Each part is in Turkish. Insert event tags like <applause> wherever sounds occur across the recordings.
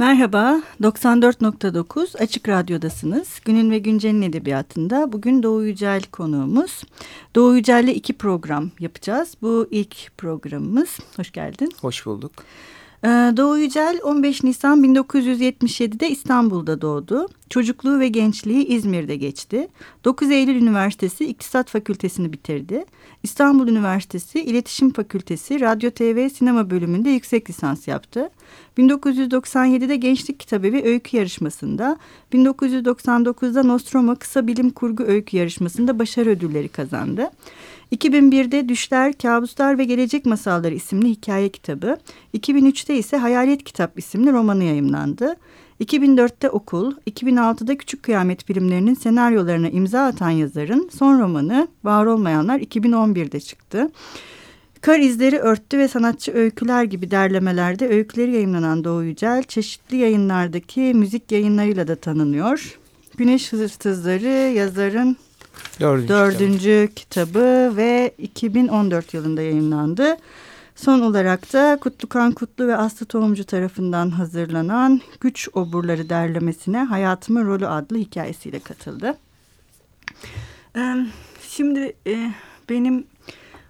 Merhaba, 94.9 Açık Radyo'dasınız. Günün ve Güncel'in edebiyatında bugün Doğu Yücel konuğumuz. Doğu Yücel'le iki program yapacağız. Bu ilk programımız. Hoş geldin. Hoş bulduk. Ee, Doğu Yücel 15 Nisan 1977'de İstanbul'da doğdu. Çocukluğu ve gençliği İzmir'de geçti. 9 Eylül Üniversitesi İktisat Fakültesini bitirdi. İstanbul Üniversitesi İletişim Fakültesi Radyo TV Sinema bölümünde yüksek lisans yaptı. 1997'de Gençlik Kitabevi Öykü Yarışması'nda, 1999'da Nostromo Kısa Bilim Kurgu Öykü Yarışması'nda başarı ödülleri kazandı. 2001'de Düşler, Kabuslar ve Gelecek Masalları isimli hikaye kitabı, 2003'te ise Hayalet Kitap isimli romanı yayımlandı. 2004'te Okul, 2006'da Küçük Kıyamet filmlerinin senaryolarına imza atan yazarın son romanı Var Olmayanlar 2011'de çıktı. Kar izleri örttü ve sanatçı öyküler gibi derlemelerde öyküleri yayınlanan Doğu Yücel çeşitli yayınlardaki müzik yayınlarıyla da tanınıyor. Güneş Hırsızları yazarın dördüncü, dördüncü kitabı. kitabı ve 2014 yılında yayınlandı. Son olarak da Kutlukan Kutlu ve Aslı Tohumcu tarafından hazırlanan Güç Oburları derlemesine Hayatımın Rolü adlı hikayesiyle katıldı. Şimdi benim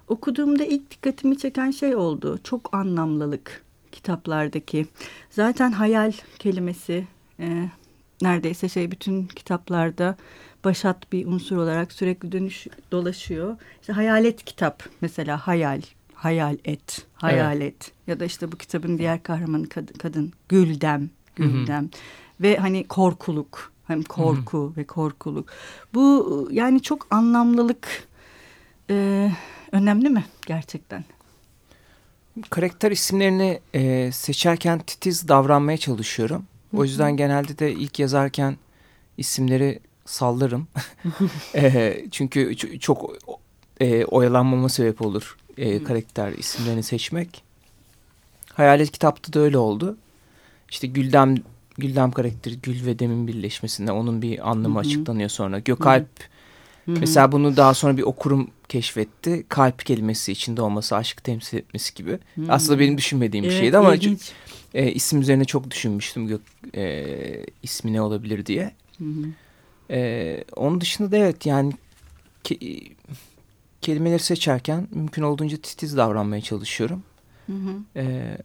okuduğumda ilk dikkatimi çeken şey oldu. Çok anlamlılık kitaplardaki. Zaten hayal kelimesi neredeyse şey bütün kitaplarda başat bir unsur olarak sürekli dönüş dolaşıyor. İşte hayalet kitap mesela hayal hayal et, hayal evet. et. Ya da işte bu kitabın diğer kahramanı kadın, kadın Güldem, Güldem. Hı hı. Ve hani korkuluk, hem korku hı hı. ve korkuluk. Bu yani çok anlamlılık e, önemli mi gerçekten? Karakter isimlerini e, seçerken titiz davranmaya çalışıyorum. O yüzden genelde de ilk yazarken isimleri sallarım. <laughs> <laughs> e, çünkü çok e, oyalanmama sebep olur e, karakter isimlerini seçmek. Hayalet kitapta da öyle oldu. İşte Güldem Güldem karakteri Gül ve Dem'in birleşmesinde onun bir anlamı açıklanıyor sonra. Gökalp Hı -hı. mesela bunu daha sonra bir okurum keşfetti. Kalp kelimesi içinde olması, aşkı temsil etmesi gibi. Hı -hı. Aslında benim düşünmediğim evet, bir şeydi ama e, isim üzerine çok düşünmüştüm gök, e, ismi ne olabilir diye. E, onun dışında da evet yani ki, kelimeleri seçerken mümkün olduğunca titiz davranmaya çalışıyorum. Hı hı. Ee,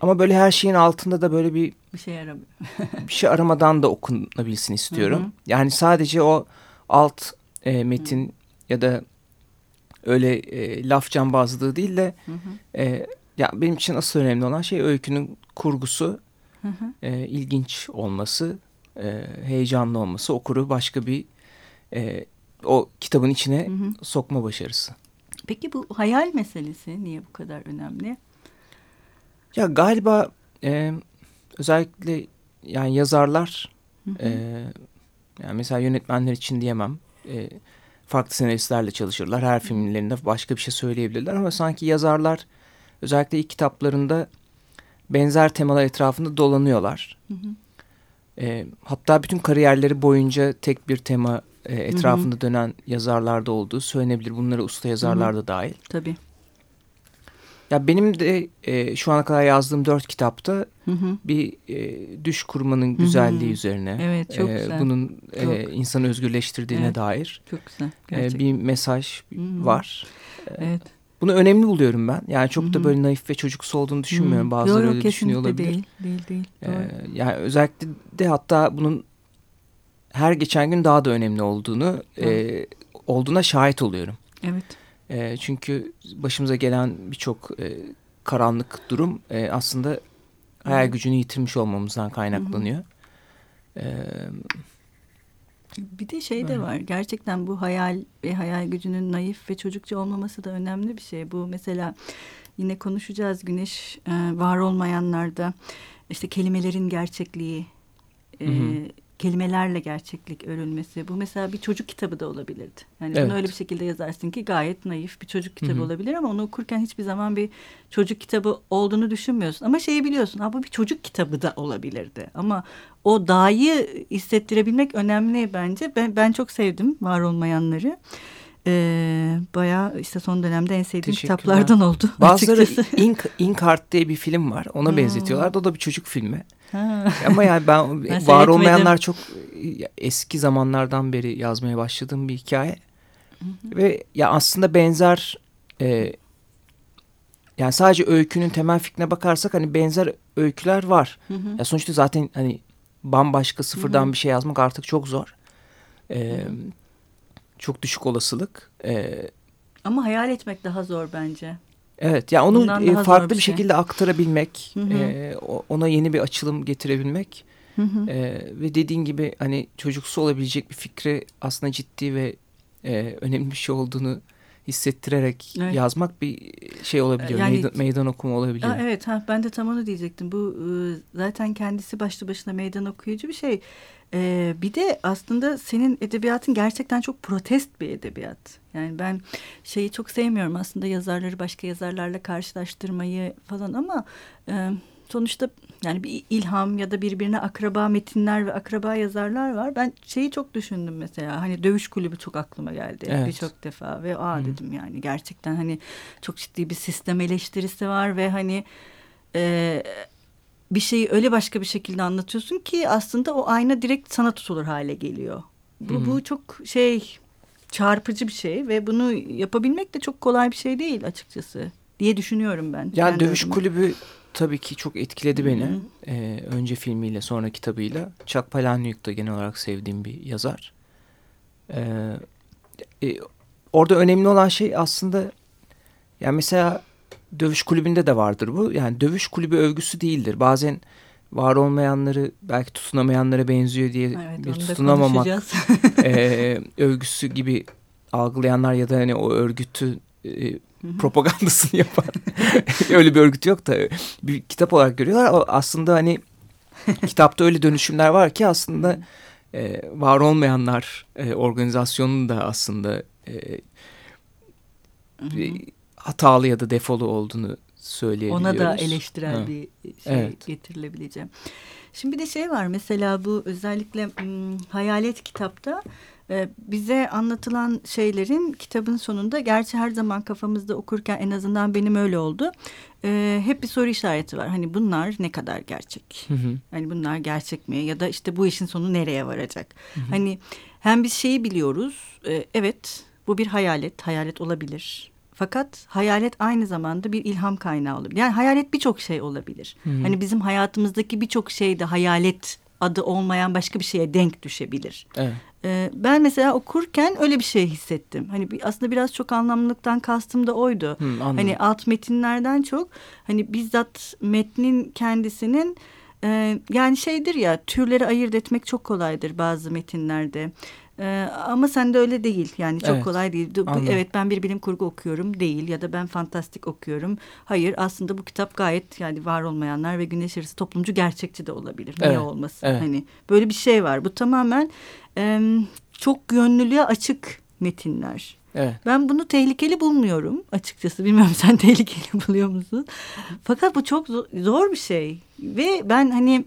ama böyle her şeyin altında da böyle bir bir şey aramıyor. <laughs> bir şey aramadan da okunabilsin istiyorum. Hı hı. Yani sadece o alt e, metin hı. ya da öyle e, laf cambazlığı değil de hı hı. E, ya benim için asıl önemli olan şey öykünün kurgusu, hı hı. E, ilginç olması, e, heyecanlı olması, okuru başka bir e, o kitabın içine hı hı. sokma başarısı. Peki bu hayal meselesi niye bu kadar önemli? Ya galiba e, özellikle yani yazarlar hı hı. E, yani mesela yönetmenler için diyemem. E, farklı senaristlerle çalışırlar. Her filmlerinde başka bir şey söyleyebilirler ama sanki yazarlar özellikle ilk kitaplarında benzer temalar etrafında dolanıyorlar. Hı hı. E, hatta bütün kariyerleri boyunca tek bir tema e, etrafında hı hı. dönen yazarlarda olduğu söylenebilir. Bunlara usta yazarlar da dahil. Tabii. Ya benim de e, şu ana kadar yazdığım dört kitapta hı hı. bir e, düş kurmanın güzelliği hı hı. üzerine. Evet çok e, güzel. Bunun e, çok. E, insanı özgürleştirdiğine evet. dair. Çok güzel. E, bir mesaj hı hı. var. E, evet. Bunu önemli buluyorum ben. Yani çok Hı -hı. da böyle naif ve çocuksu olduğunu düşünmüyorum. Hı -hı. Bazıları Yok, öyle düşünüyor olabilir. Değil, değil, değil. Ee, yani özellikle de hatta bunun her geçen gün daha da önemli olduğunu e, olduğuna şahit oluyorum. Evet. E, çünkü başımıza gelen birçok e, karanlık durum e, aslında hayal gücünü yitirmiş olmamızdan kaynaklanıyor. Hı hı. E, bir de şey de var. Gerçekten bu hayal ve hayal gücünün naif ve çocukça olmaması da önemli bir şey. Bu mesela yine konuşacağız Güneş e, var olmayanlarda işte kelimelerin gerçekliği e, hı hı kelimelerle gerçeklik örülmesi. Bu mesela bir çocuk kitabı da olabilirdi. Yani evet. bunu öyle bir şekilde yazarsın ki gayet naif bir çocuk kitabı Hı -hı. olabilir ama onu okurken hiçbir zaman bir çocuk kitabı olduğunu düşünmüyorsun. Ama şeyi biliyorsun. Ha bu bir çocuk kitabı da olabilirdi. Ama o dahi hissettirebilmek önemli bence. Ben ben çok sevdim var olmayanları. Ee, bayağı işte son dönemde en sevdiğim kitaplardan oldu. Bazıları Ink, Inkheart diye bir film var. Ona hmm. benzetiyorlar. O da bir çocuk filmi. Ha. Ama yani ben, <laughs> ben var olmayanlar çok eski zamanlardan beri yazmaya başladığım bir hikaye. Hı hı. Ve ya aslında benzer e, yani sadece öykünün temel fikrine bakarsak hani benzer öyküler var. Hı hı. Ya sonuçta zaten hani bambaşka sıfırdan hı hı. bir şey yazmak artık çok zor. Ee, çok düşük olasılık. Ee, Ama hayal etmek daha zor bence. Evet ya onu e, farklı bir, bir şey. şekilde aktarabilmek, hı hı. E, ona yeni bir açılım getirebilmek hı hı. E, ve dediğin gibi hani çocuksu olabilecek bir fikri aslında ciddi ve e, önemli bir şey olduğunu hissettirerek evet. yazmak bir şey olabiliyor. Yani, meydan, meydan okuma olabiliyor. Aa, evet ha, ben de tam onu diyecektim. Bu ıı, zaten kendisi başlı başına meydan okuyucu bir şey. Ee, bir de aslında senin edebiyatın gerçekten çok protest bir edebiyat. Yani ben şeyi çok sevmiyorum aslında yazarları başka yazarlarla karşılaştırmayı falan ama... E, sonuçta yani bir ilham ya da birbirine akraba metinler ve akraba yazarlar var. Ben şeyi çok düşündüm mesela hani dövüş kulübü çok aklıma geldi evet. birçok defa ve aa Hı. dedim yani gerçekten hani çok ciddi bir sistem eleştirisi var ve hani e, bir şeyi öyle başka bir şekilde anlatıyorsun ki aslında o ayna direkt sana tutulur hale geliyor. Bu, Hı. bu çok şey çarpıcı bir şey ve bunu yapabilmek de çok kolay bir şey değil açıkçası diye düşünüyorum ben. Yani dövüş adıma. kulübü tabii ki çok etkiledi beni. Hı hı. Ee, önce filmiyle sonra kitabıyla. Chuck Palahniuk da genel olarak sevdiğim bir yazar. Ee, e, orada önemli olan şey aslında yani mesela dövüş kulübünde de vardır bu. Yani dövüş kulübü övgüsü değildir. Bazen var olmayanları belki tutunamayanlara benziyor diye evet, bir tutunamamak <laughs> e, <laughs> övgüsü gibi algılayanlar ya da hani o örgütü e, propagandasını <laughs> yapan öyle bir örgüt yok da bir kitap olarak görüyorlar. Aslında hani kitapta öyle dönüşümler var ki aslında e, var olmayanlar e, organizasyonun da aslında e, bir hatalı ya da defolu olduğunu söyleyebiliyoruz. Ona da eleştirel ha. bir şey evet. getirilebileceğim. Şimdi bir de şey var mesela bu özellikle hayalet kitapta ee, bize anlatılan şeylerin kitabın sonunda gerçi her zaman kafamızda okurken en azından benim öyle oldu. Ee, hep bir soru işareti var. Hani bunlar ne kadar gerçek? Hı hı. Hani bunlar gerçek mi? Ya da işte bu işin sonu nereye varacak? Hı hı. Hani hem biz şeyi biliyoruz. E, evet bu bir hayalet. Hayalet olabilir. Fakat hayalet aynı zamanda bir ilham kaynağı olabilir. Yani hayalet birçok şey olabilir. Hı. Hani bizim hayatımızdaki birçok şey de hayalet adı olmayan başka bir şeye denk düşebilir. Evet. Ee, ben mesela okurken öyle bir şey hissettim. Hani aslında biraz çok anlamlılıktan kastım da oydu. Hı, hani alt metinlerden çok hani bizzat metnin kendisinin e, yani şeydir ya türleri ayırt etmek çok kolaydır bazı metinlerde. Ee, ama sende öyle değil yani çok evet, kolay değil. Anladım. Evet ben bir bilim kurgu okuyorum değil ya da ben fantastik okuyorum. Hayır aslında bu kitap gayet yani var olmayanlar ve güneş yarısı toplumcu gerçekçi de olabilir. Evet, Niye olmasın? Evet. Hani böyle bir şey var. Bu tamamen e, çok yönlülüğe açık metinler. Evet. Ben bunu tehlikeli bulmuyorum açıkçası. Bilmiyorum sen <laughs> tehlikeli buluyor musun? Fakat bu çok zor bir şey. Ve ben hani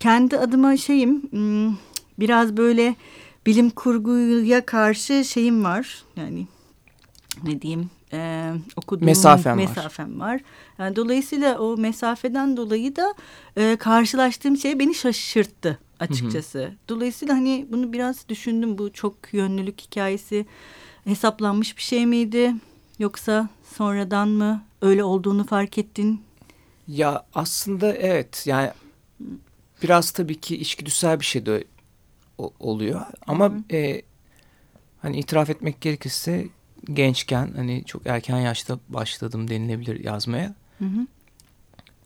kendi adıma şeyim hmm, biraz böyle bilim kurguya karşı şeyim var. Yani ne diyeyim e, okuduğum mesafem, mesafem var. var. Yani dolayısıyla o mesafeden dolayı da e, karşılaştığım şey beni şaşırttı açıkçası. Hı hı. Dolayısıyla hani bunu biraz düşündüm. Bu çok yönlülük hikayesi hesaplanmış bir şey miydi? Yoksa sonradan mı öyle olduğunu fark ettin? Ya aslında evet yani biraz tabii ki içgüdüsel bir şey de oluyor. Ama e, hani itiraf etmek gerekirse gençken hani çok erken yaşta başladım denilebilir yazmaya. Hı hı.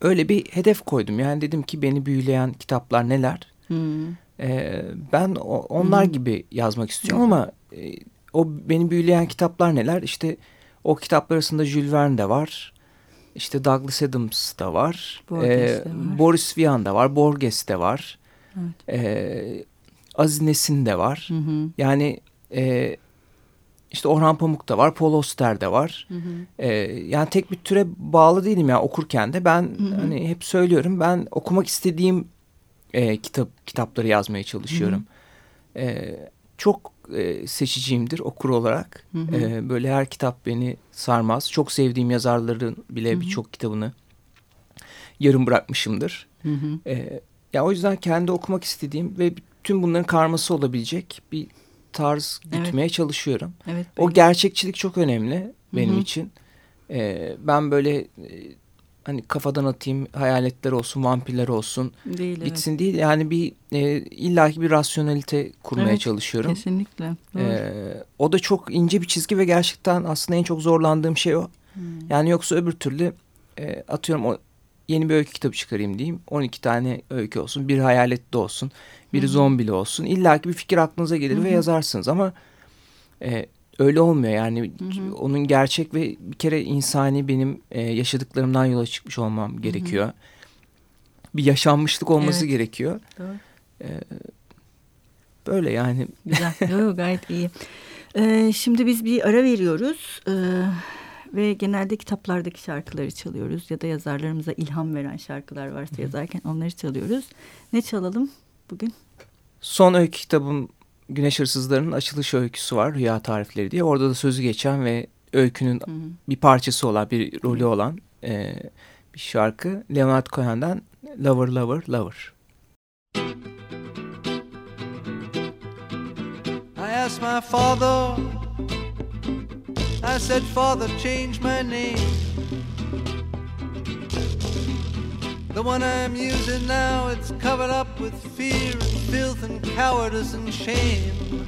Öyle bir hedef koydum. Yani dedim ki beni büyüleyen kitaplar neler? Hı. E, ben o, onlar hı. gibi yazmak istiyorum hı. ama e, o beni büyüleyen kitaplar neler? İşte o kitaplar arasında Jules Verne de var. İşte Douglas Adams da var. Borges ee, var. Boris Vian da var. Borges de var. Evet. Ee, Aziz Nesin de var. Hı hı. Yani e, işte Orhan Pamuk da var, Paul Auster de var. Hı hı. E, yani tek bir türe bağlı değilim ya okurken de. Ben hı hı. hani hep söylüyorum ben okumak istediğim e, kitap kitapları yazmaya çalışıyorum. Hı hı. E, çok e, seçiciyimdir okur olarak. Hı hı. E, böyle her kitap beni sarmaz. Çok sevdiğim yazarların bile birçok kitabını yarım bırakmışımdır. Hı hı. E, ya o yüzden kendi okumak istediğim ve tüm bunların karması olabilecek bir tarz gitmeye evet. çalışıyorum. Evet, o gerçekçilik çok önemli benim Hı -hı. için. Ee, ben böyle e, hani kafadan atayım hayaletler olsun, vampirler olsun değil, gitsin evet. değil. Yani bir e, illaki bir rasyonelite kurmaya evet, çalışıyorum. Kesinlikle. Ee, o da çok ince bir çizgi ve gerçekten aslında en çok zorlandığım şey o. Hmm. Yani yoksa öbür türlü e, atıyorum o yeni bir öykü kitabı çıkarayım diyeyim. 12 tane öykü olsun. Bir hayaletli olsun. Biri Hı -hı. zombili olsun. İlla ki bir fikir aklınıza gelir Hı -hı. ve yazarsınız ama e, öyle olmuyor. Yani Hı -hı. onun gerçek ve bir kere insani benim e, yaşadıklarımdan yola çıkmış olmam gerekiyor. Hı -hı. Bir yaşanmışlık olması evet. gerekiyor. Doğru. E, böyle yani. Güzel. <laughs> Yok gayet iyi. Ee, şimdi biz bir ara veriyoruz. Ee, ve genelde kitaplardaki şarkıları çalıyoruz ya da yazarlarımıza ilham veren şarkılar varsa yazarken onları çalıyoruz. Ne çalalım bugün? Son öykü kitabım Güneş Hırsızları'nın açılış öyküsü var Rüya Tarifleri diye. Orada da sözü geçen ve öykünün Hı -hı. bir parçası olan, bir rolü olan e, bir şarkı. Leonard Cohen'den Lover, Lover, Lover. I asked my father I said, Father, change my name. The one I'm using now, it's covered up with fear and filth and cowardice and shame.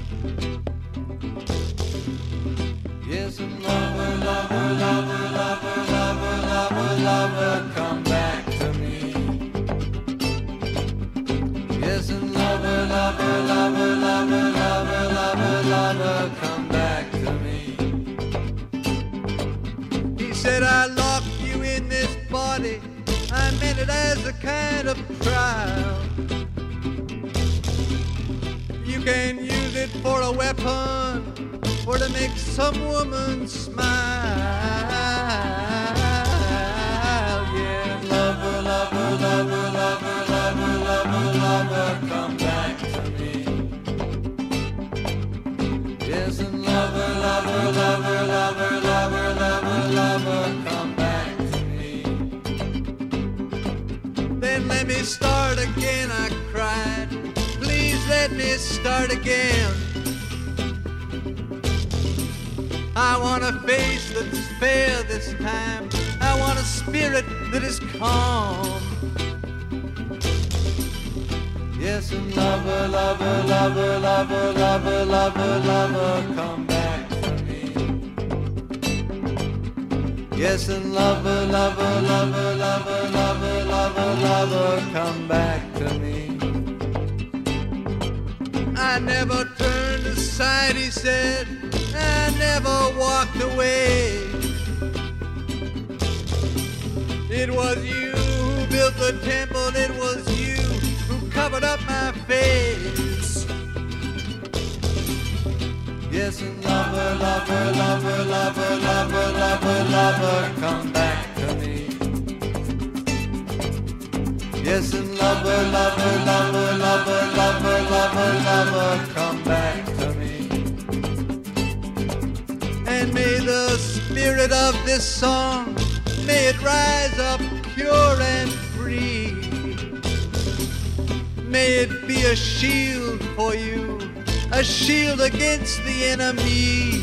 Yes, and lover, lover, lover, lover, lover, lover, lover, come back to me. Yes, and lover, lover, lover, lover, lover, lover, lover, come back to me said I locked you in this body. I meant it as a kind of trial. You can use it for a weapon or to make some woman smile. Yeah, lover, lover, lover, lover, lover, lover, lover, come back to me. Yes, and lover, lover, lover, lover, start again, I cried. Please let me start again. I want a face that's fair this time. I want a spirit that is calm. Yes, and lover, lover, lover, lover, lover, lover, lover, come back Yes, and lover, lover, lover, lover, lover, lover, lover, come back to me. I never turned aside, he said. I never walked away. It was you who built the temple, it was you who covered up my face. Yes, and lover, lover, lover, lover, lover, lover, lover, come back to me. Yes, and lover, lover, lover, lover, lover, lover, lover, come back to me. And may the spirit of this song, may it rise up pure and free. May it be a shield for you, a shield against the enemy.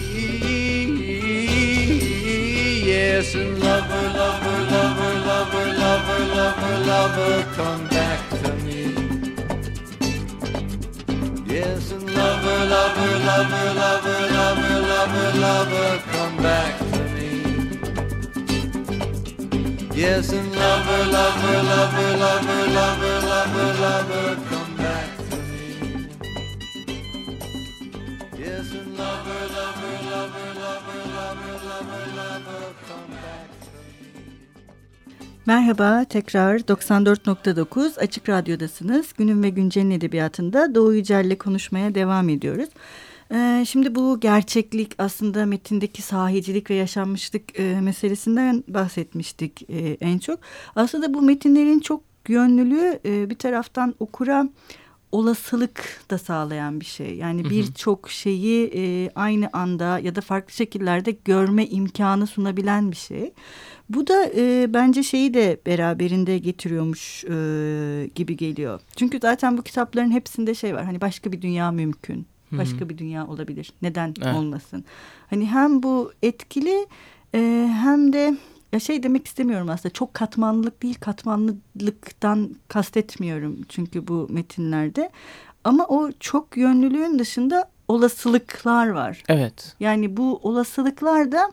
Yes, and lover, lover, lover, lover, lover, lover, lover, come back to me. Yes, and lover, lover, lover, lover, lover, lover, lover, come back to me. Yes, and lover, lover, lover, lover, lover, lover, lover, come Merhaba, tekrar 94.9 Açık Radyo'dasınız. Günün ve Güncel'in edebiyatında Doğu Yücel'le konuşmaya devam ediyoruz. Ee, şimdi bu gerçeklik aslında metindeki sahicilik ve yaşanmışlık e, meselesinden bahsetmiştik e, en çok. Aslında bu metinlerin çok yönlülüğü e, bir taraftan okura olasılık da sağlayan bir şey. Yani birçok şeyi e, aynı anda ya da farklı şekillerde görme imkanı sunabilen bir şey. Bu da e, bence şeyi de beraberinde getiriyormuş e, gibi geliyor. Çünkü zaten bu kitapların hepsinde şey var. Hani başka bir dünya mümkün. Başka bir dünya olabilir. Neden evet. olmasın? Hani hem bu etkili e, hem de ya şey demek istemiyorum aslında çok katmanlılık değil katmanlılıktan kastetmiyorum çünkü bu metinlerde ama o çok yönlülüğün dışında olasılıklar var. Evet. Yani bu olasılıklar da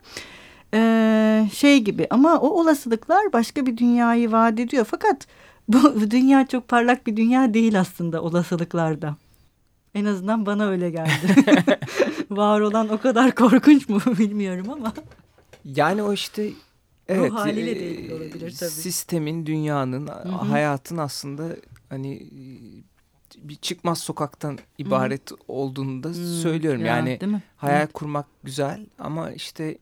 e, şey gibi ama o olasılıklar başka bir dünyayı vaat ediyor fakat <laughs> bu dünya çok parlak bir dünya değil aslında olasılıklarda. En azından bana öyle geldi. <laughs> <laughs> Var olan o kadar korkunç mu bilmiyorum ama. Yani o işte evet, Ruh haliyle de ilgili olabilir tabii. Sistemin, dünyanın, Hı-hı. hayatın aslında hani bir çıkmaz sokaktan ibaret Hı-hı. olduğunu da hmm, söylüyorum. Ya, yani hayal Hı. kurmak güzel ama işte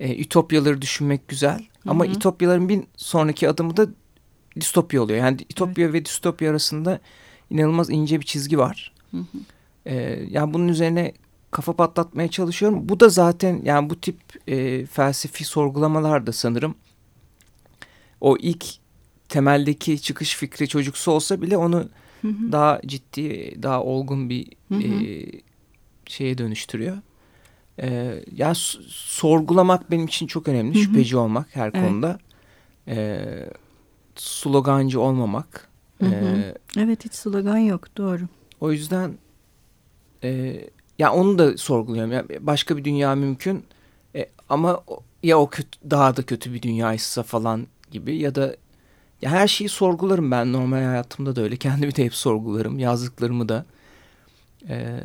e, ütopyaları düşünmek güzel. Hı-hı. Ama ütopyaların bir sonraki adımı da distopya oluyor. Yani ütopya evet. ve distopya arasında inanılmaz ince bir çizgi var. Hı hı. Ee, yani bunun üzerine kafa patlatmaya çalışıyorum. Bu da zaten yani bu tip e, felsefi sorgulamalar da sanırım o ilk temeldeki çıkış fikri çocuksu olsa bile onu hı hı. daha ciddi, daha olgun bir hı hı. E, şeye dönüştürüyor. E, yani sorgulamak benim için çok önemli. Hı hı. Şüpheci olmak her evet. konuda. E, slogancı olmamak. Hı hı. E, evet hiç slogan yok doğru. O yüzden e, ya onu da sorguluyorum. Ya başka bir dünya mümkün e, ama ya o kötü, daha da kötü bir dünyaysa falan gibi ya da ya her şeyi sorgularım ben normal hayatımda da öyle. Kendimi de hep sorgularım. Yazdıklarımı da. Ee,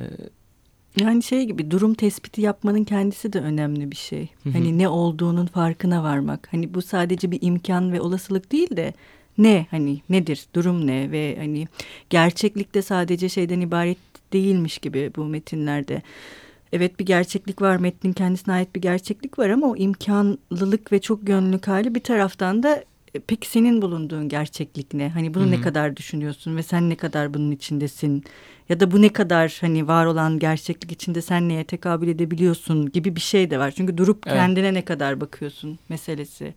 yani şey gibi durum tespiti yapmanın kendisi de önemli bir şey. Hani ne olduğunun farkına varmak. Hani bu sadece bir imkan ve olasılık değil de ne hani nedir durum ne ve hani gerçeklikte sadece şeyden ibaret değilmiş gibi bu metinlerde. Evet bir gerçeklik var metnin kendisine ait bir gerçeklik var ama o imkanlılık ve çok gönüllülük hali bir taraftan da e, peki senin bulunduğun gerçeklik ne? Hani bunu Hı -hı. ne kadar düşünüyorsun ve sen ne kadar bunun içindesin? Ya da bu ne kadar hani var olan gerçeklik içinde sen neye tekabül edebiliyorsun gibi bir şey de var. Çünkü durup evet. kendine ne kadar bakıyorsun meselesi.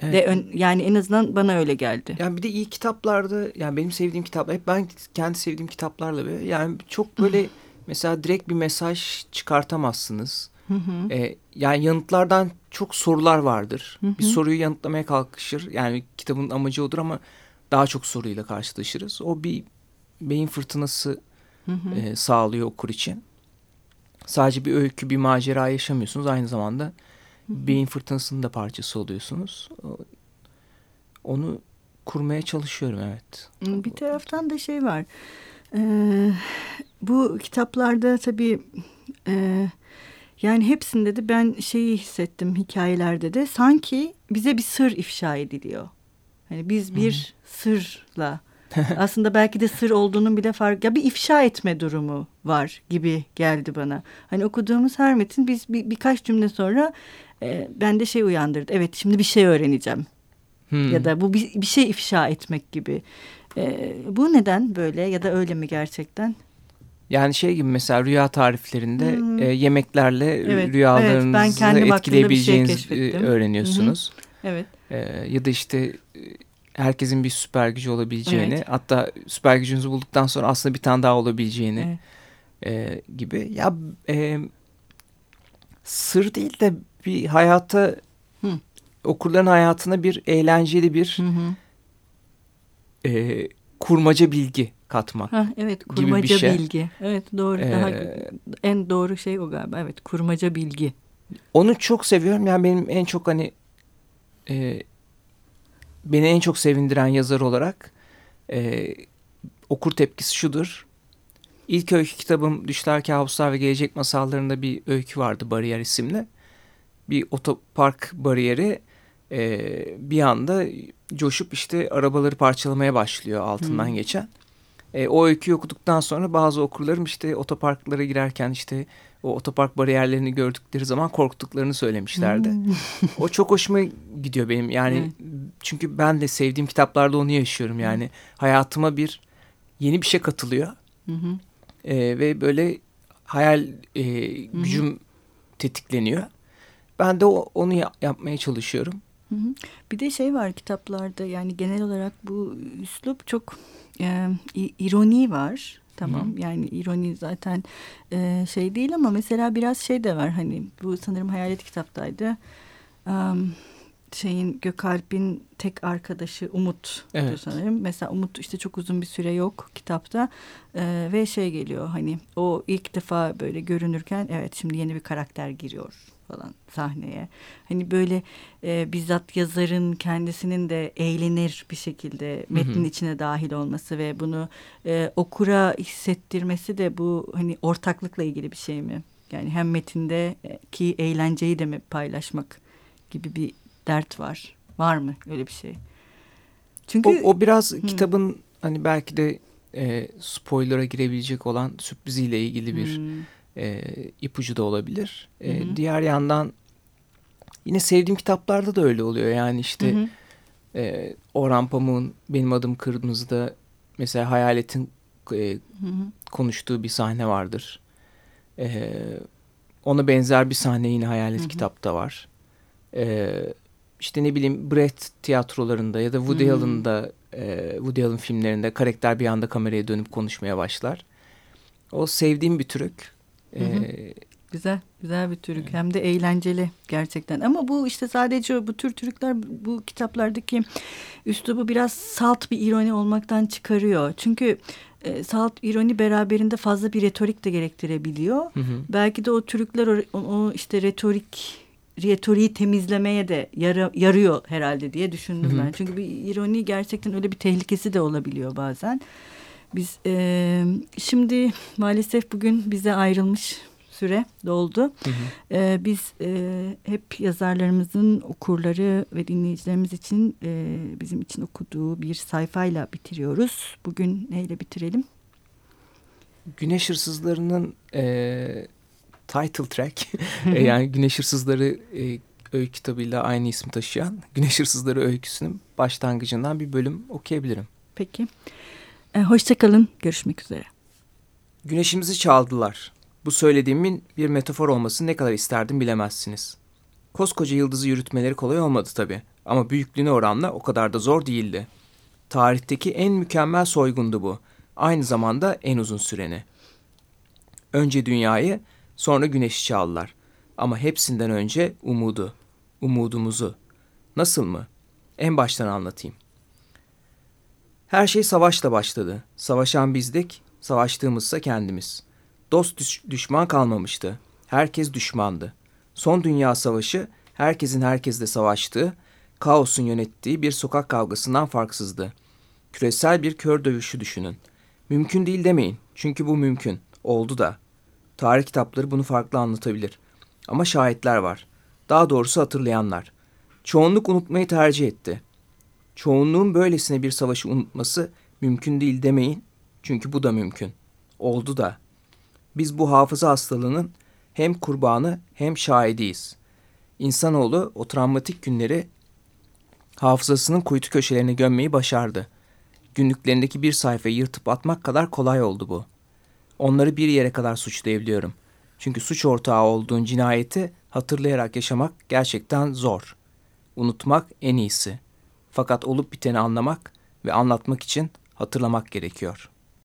Evet. De ön, yani en azından bana öyle geldi. Yani bir de iyi kitaplarda yani benim sevdiğim kitaplar hep ben kendi sevdiğim kitaplarla böyle yani çok böyle <laughs> mesela direkt bir mesaj çıkartamazsınız. Hı hı. Ee, yani yanıtlardan çok sorular vardır. Hı hı. Bir soruyu yanıtlamaya kalkışır. Yani kitabın amacı odur ama daha çok soruyla karşılaşırız. O bir beyin fırtınası hı hı. E, sağlıyor okur için. Sadece bir öykü, bir macera yaşamıyorsunuz. Aynı zamanda beyin fırtınasının da parçası oluyorsunuz. Onu kurmaya çalışıyorum evet. Bir taraftan da şey var. Ee, bu kitaplarda tabii e, yani hepsinde de ben şeyi hissettim hikayelerde de sanki bize bir sır ifşa ediliyor. Hani biz bir Hı. sırla <laughs> aslında belki de sır olduğunun bile fark ya bir ifşa etme durumu var gibi geldi bana. Hani okuduğumuz her metin biz bir, birkaç cümle sonra e, bende şey uyandırdı. Evet şimdi bir şey öğreneceğim. Hmm. Ya da bu bir, bir şey ifşa etmek gibi. E, bu neden böyle ya da öyle mi gerçekten? Yani şey gibi mesela rüya tariflerinde hmm. e, yemeklerle evet, rüyalarınızı evet, etkileyebileceğinizi şey öğreniyorsunuz. Hı Evet. E, ya da işte herkesin bir süper gücü olabileceğini evet. hatta süper gücünüzü bulduktan sonra aslında bir tane daha olabileceğini evet. e, gibi. Ya e, sır değil de bir hayata hı. okurların hayatına bir eğlenceli bir hı hı. E, kurmaca bilgi katmak. Ha, evet kurmaca gibi bir şey. bilgi. Evet doğru. Ee, Daha en doğru şey o galiba. Evet kurmaca bilgi. Onu çok seviyorum. Yani benim en çok hani e, beni en çok sevindiren yazar olarak e, okur tepkisi şudur. İlk öykü kitabım Düşler Kabuslar ve Gelecek Masallarında bir öykü vardı Bariyer isimli. Bir otopark bariyeri e, bir anda coşup işte arabaları parçalamaya başlıyor altından hmm. geçen. E, o öyküyü okuduktan sonra bazı okurlarım işte otoparklara girerken işte o otopark bariyerlerini gördükleri zaman korktuklarını söylemişlerdi. Hmm. o çok hoşuma gidiyor benim. Yani hmm. çünkü ben de sevdiğim kitaplarda onu yaşıyorum. Yani hmm. hayatıma bir yeni bir şey katılıyor. Hı hı. E, ve böyle hayal e, gücüm hı. tetikleniyor. Ben de o, onu yap, yapmaya çalışıyorum. Hı hı. Bir de şey var kitaplarda yani genel olarak bu üslup çok e, ironi var. Tamam Hı. yani ironi zaten e, şey değil ama mesela biraz şey de var hani bu sanırım hayalet kitaptaydı. Um, şeyin Gökalp'in tek arkadaşı Umut evet. sanırım. Mesela Umut işte çok uzun bir süre yok kitapta ee, ve şey geliyor hani o ilk defa böyle görünürken evet şimdi yeni bir karakter giriyor falan sahneye. Hani böyle e, bizzat yazarın kendisinin de eğlenir bir şekilde metnin içine dahil olması ve bunu e, okura hissettirmesi de bu hani ortaklıkla ilgili bir şey mi? Yani hem metinde e, ki eğlenceyi de mi paylaşmak gibi bir dert var. Var mı öyle bir şey? Çünkü o, o biraz hı. kitabın hani belki de e, spoiler'a girebilecek olan sürpriziyle ilgili bir hmm. E, ipucu da olabilir. E, diğer yandan yine sevdiğim kitaplarda da öyle oluyor. Yani işte hı E, Orhan Pamuk'un Benim Adım Kırmızı'da mesela Hayalet'in e, konuştuğu bir sahne vardır. E, ona benzer bir sahne yine Hayalet hı hı. kitapta var. E, işte ne bileyim Brett tiyatrolarında ya da Woody hmm. Allen'da e, Woody Allen filmlerinde karakter bir anda kameraya dönüp konuşmaya başlar. O sevdiğim bir türük. Hı hı. Ee, güzel, güzel bir türük. Evet. Hem de eğlenceli gerçekten. Ama bu işte sadece bu tür türükler bu kitaplardaki üslubu biraz salt bir ironi olmaktan çıkarıyor. Çünkü e, salt ironi beraberinde fazla bir retorik de gerektirebiliyor. Hı hı. Belki de o türükler o, o işte retorik retoriği temizlemeye de yara, yarıyor herhalde diye düşündüm Hı -hı. ben. Çünkü bir ironi gerçekten öyle bir tehlikesi de olabiliyor bazen. Biz e, şimdi maalesef bugün bize ayrılmış süre doldu. Hı hı. E, biz e, hep yazarlarımızın okurları ve dinleyicilerimiz için e, bizim için okuduğu bir sayfayla bitiriyoruz. Bugün neyle bitirelim? Güneş hırsızlarının e, title track <laughs> e, yani Güneş Hırsızları e, öykü kitabıyla aynı ismi taşıyan Güneş Hırsızları öyküsünün başlangıcından bir bölüm okuyabilirim. Peki. E, Hoşçakalın. Görüşmek üzere. Güneşimizi çaldılar. Bu söylediğimin bir metafor olmasını ne kadar isterdim bilemezsiniz. Koskoca yıldızı yürütmeleri kolay olmadı tabii. Ama büyüklüğüne oranla o kadar da zor değildi. Tarihteki en mükemmel soygundu bu. Aynı zamanda en uzun süreni. Önce dünyayı, Sonra güneşi çaldılar. Ama hepsinden önce umudu, umudumuzu. Nasıl mı? En baştan anlatayım. Her şey savaşla başladı. Savaşan bizdik, savaştığımızsa kendimiz. Dost düş düşman kalmamıştı. Herkes düşmandı. Son Dünya Savaşı herkesin herkesle savaştığı, kaosun yönettiği bir sokak kavgasından farksızdı. Küresel bir kör dövüşü düşünün. Mümkün değil demeyin. Çünkü bu mümkün. Oldu da. Tarih kitapları bunu farklı anlatabilir. Ama şahitler var. Daha doğrusu hatırlayanlar. Çoğunluk unutmayı tercih etti. Çoğunluğun böylesine bir savaşı unutması mümkün değil demeyin. Çünkü bu da mümkün. Oldu da. Biz bu hafıza hastalığının hem kurbanı hem şahidiyiz. İnsanoğlu o travmatik günleri hafızasının kuytu köşelerine gömmeyi başardı. Günlüklerindeki bir sayfayı yırtıp atmak kadar kolay oldu bu.'' onları bir yere kadar suçlayabiliyorum. Çünkü suç ortağı olduğun cinayeti hatırlayarak yaşamak gerçekten zor. Unutmak en iyisi. Fakat olup biteni anlamak ve anlatmak için hatırlamak gerekiyor.''